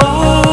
不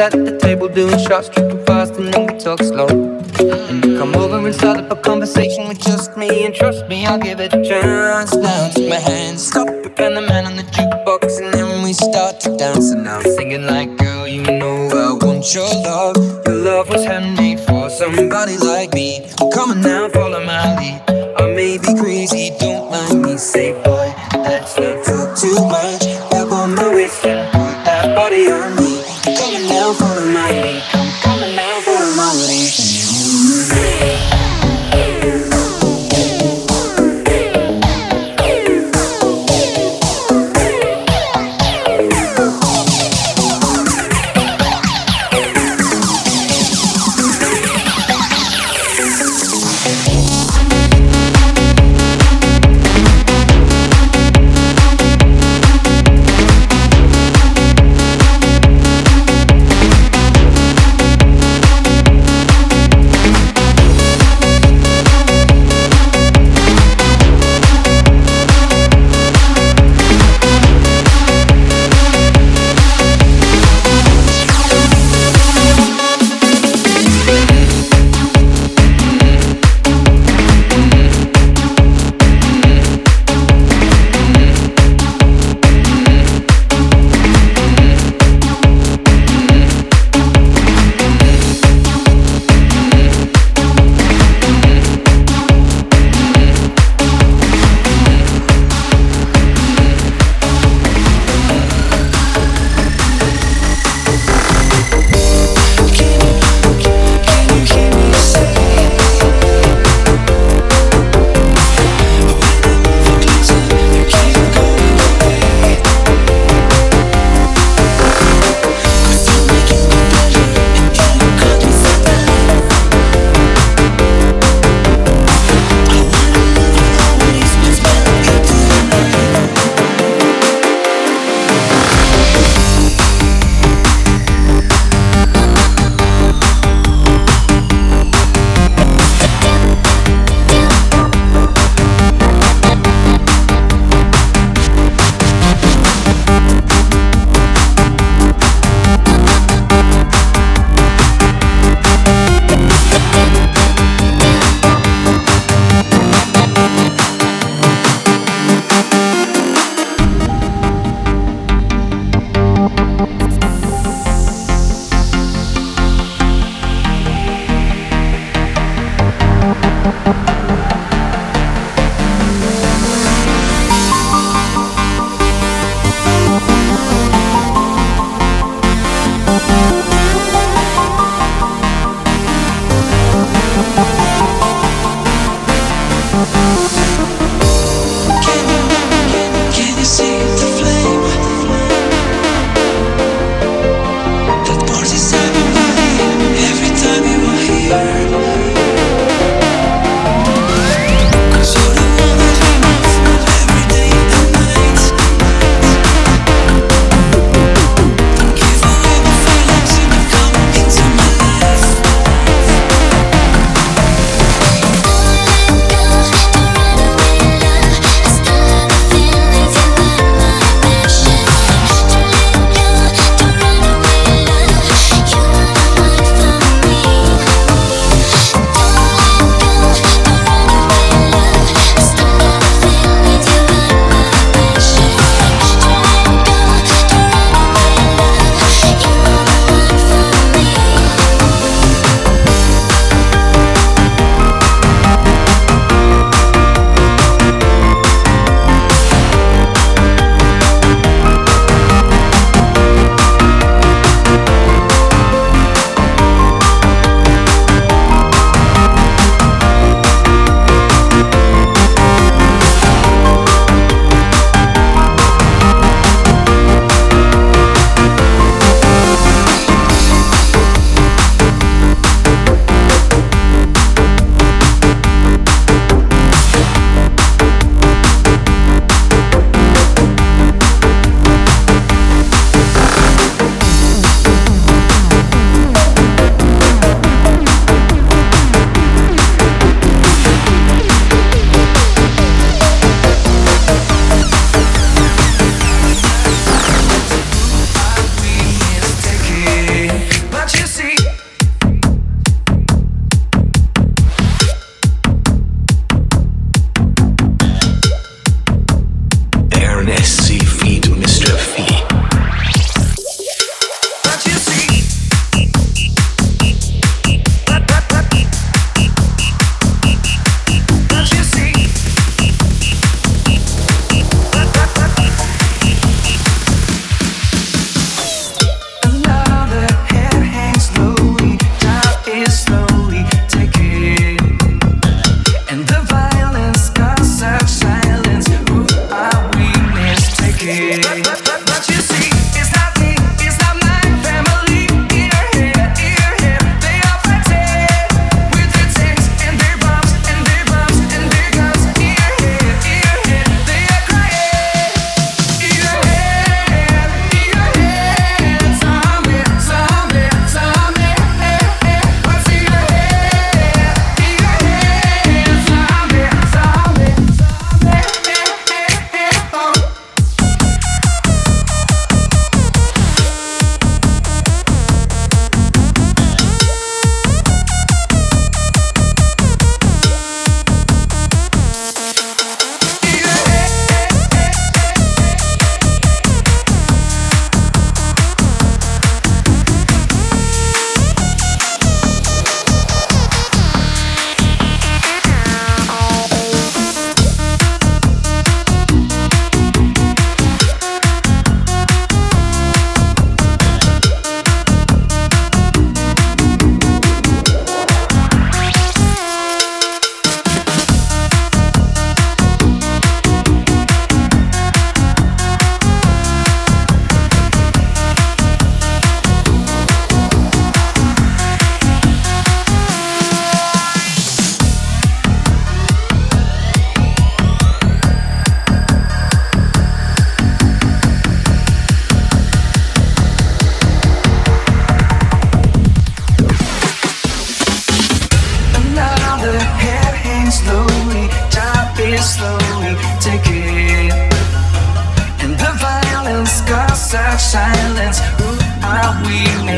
at the table doing shots, tripping fast, and then we talk slow. And you come over and start up a conversation with just me, and trust me, I'll give it a chance. Now take my hand, stop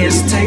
highest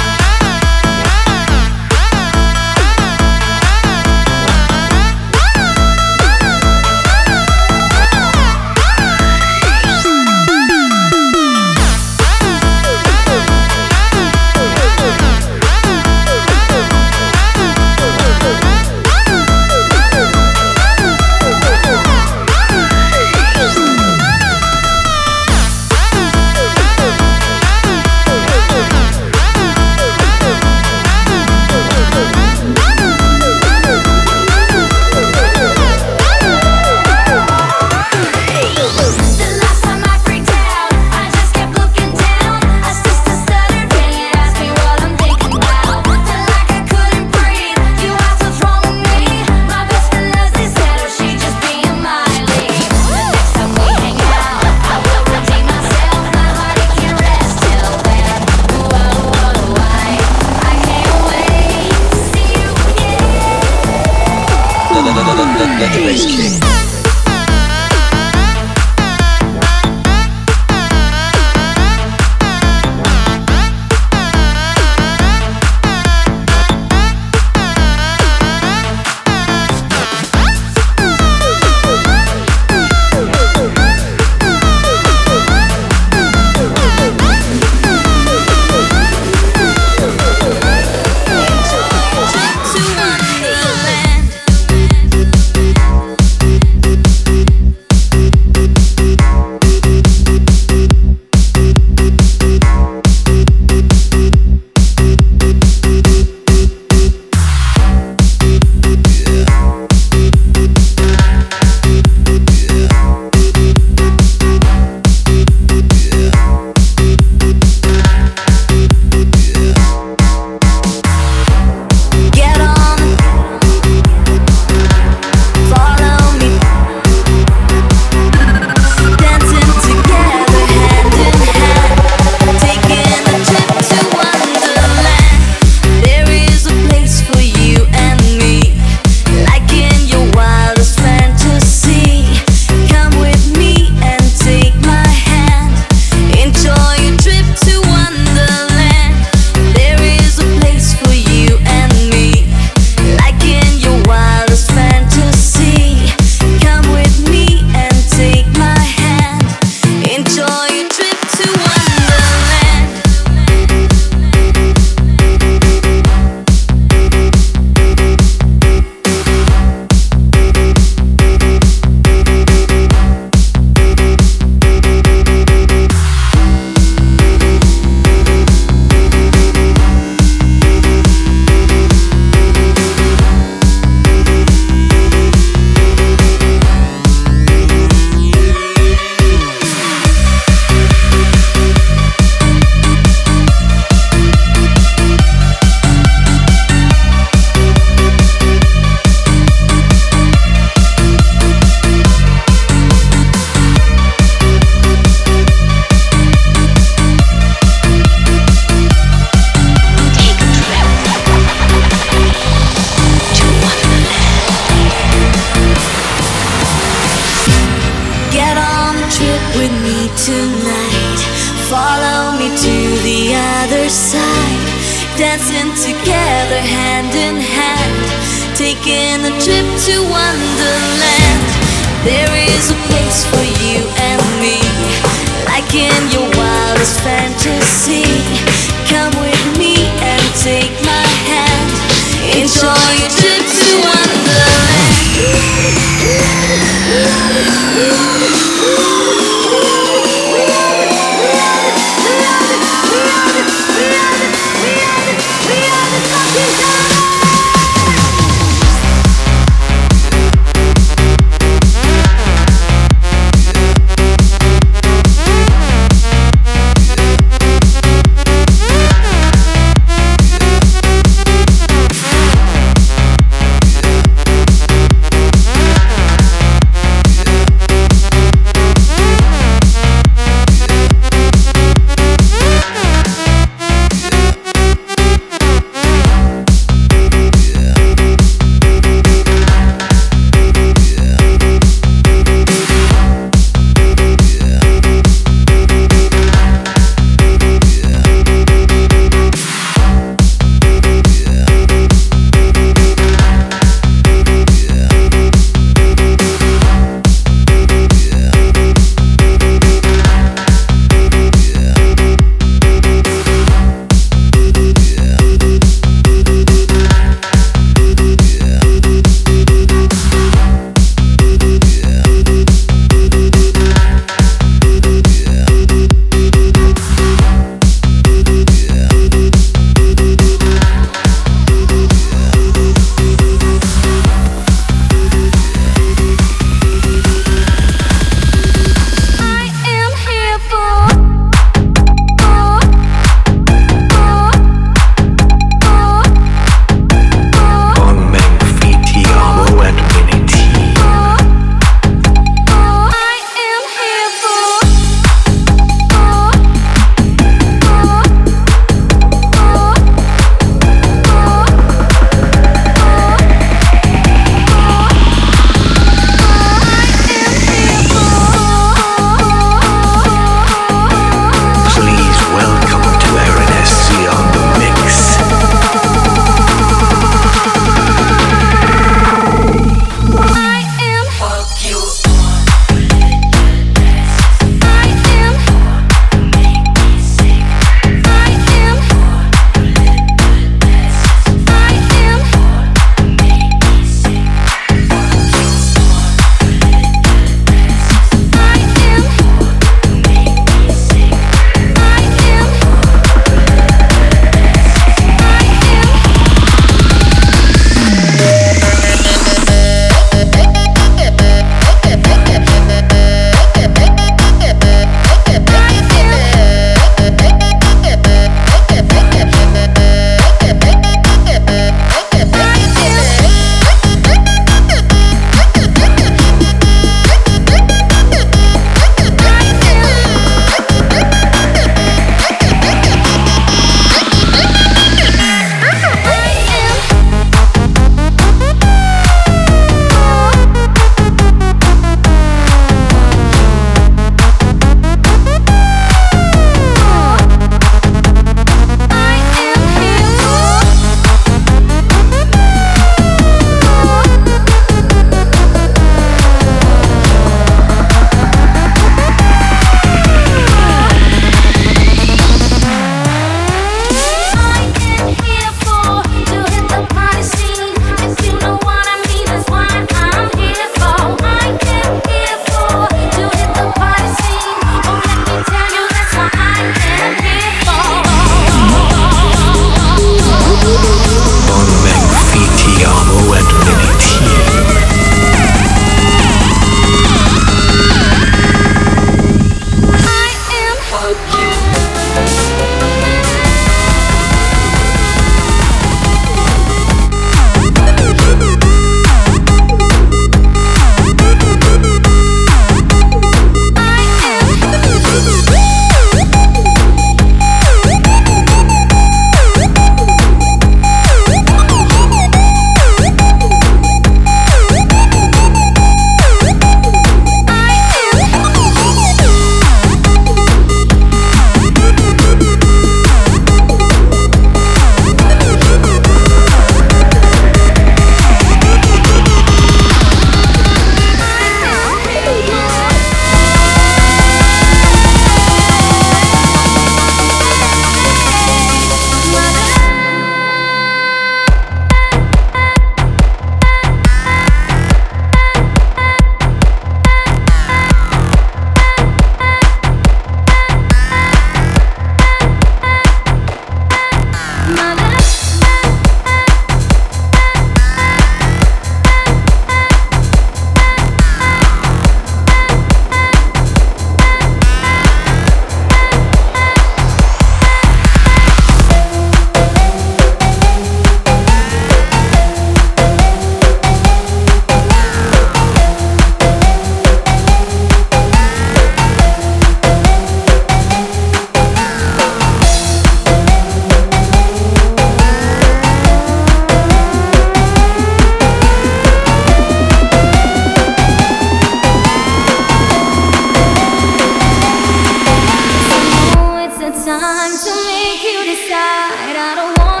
night. I don't want.